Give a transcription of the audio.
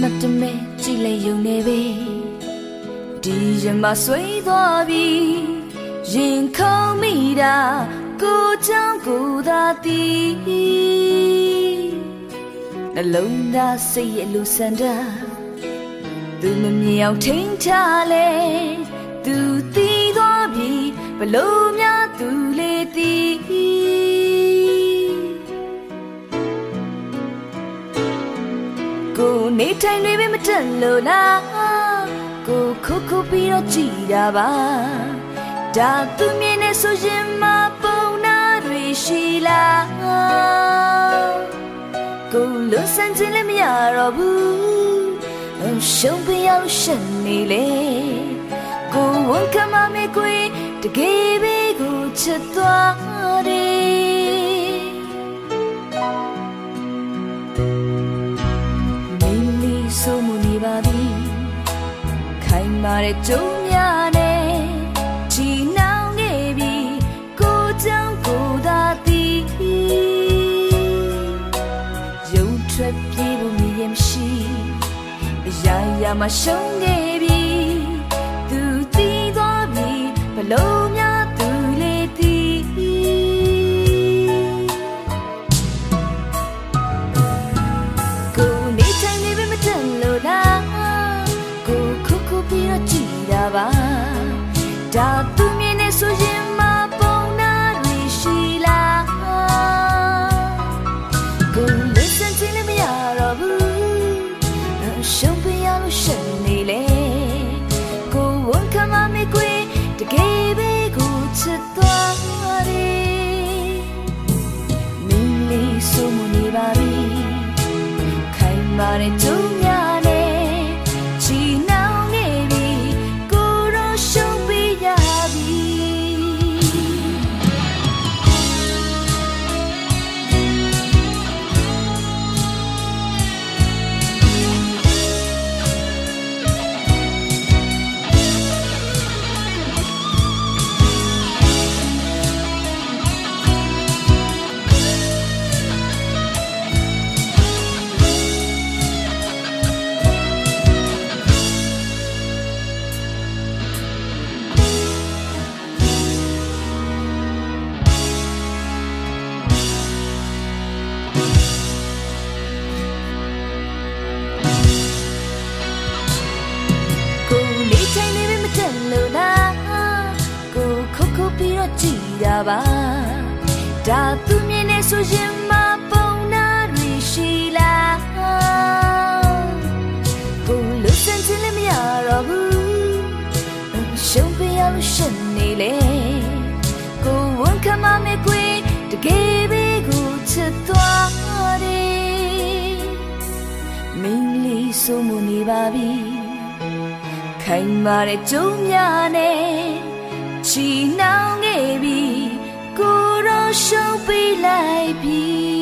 မတမဲကြည်လေယုံနေပြီဒီရမဆွေးသွားပြီ ရင်ခုန်မိတာကိုချောင်းကိုသာတီးနှလုံးသားစိတ်ရဲ့လူစန္ဒသူမမြင်အောင်ထိန်ချလဲသူတီးသွားပြီဘလို့များသူလေးတီးကိုနေထိုင်နေပြီမတက်လို့လားကိုခုခုပြီးတော့ကြည်တာပါ ဒါသူမြင်နေဆိုရင်မပုံနာတွေရှိလားကိုလွန်ဆန်းခြင်းလည်းမရတော့ဘူးရှုံးပြရောက်ရှင်နေလေကိုဝန်ကမမေကွေတကယ်ပဲကိုချစ်သွားတယ်မိမိဆိုမှုနေပါပြီခိုင်မာတဲ့ကြုံများ ထွက်ပြေးဖို့မြင်ရင်မရှိအရာရာမှာရှုံးခဲ့ပြီသူတီးသွားပြီဘလို့များသူလေးတီးကိုနေထိုင်နေပြီမတန်လို့လားကိုခုခုပြီးတော့ကြည်တာပါဒါသူမြင်နေဆိုရင် ဘူးရှုံးပြရလို့ရှင်နေလေကိုဝန်ခံမမေကွေတကယ်ပဲကိုချစ်သွားတယ်မင်းလေးဆိုမနေ ပါဒါသူမြင်နေဆိုရင်မပုံနာတွေရှိလားကိုလို့စင်ချင်လည်းမရတော့ဘူးရှုံးပြရလို့ရှင်နေလေကိုဝန်ခံမမေကွေတကယ်ပဲကိုချစ်သွားတယ်မင်းလေးဆိုမနေပါပြီခိုင်မာတဲ့ကြုံများနဲ့ချီနှော င်းခဲ့ပြီကိုရောရှုံးပေးလိုက်ပြီ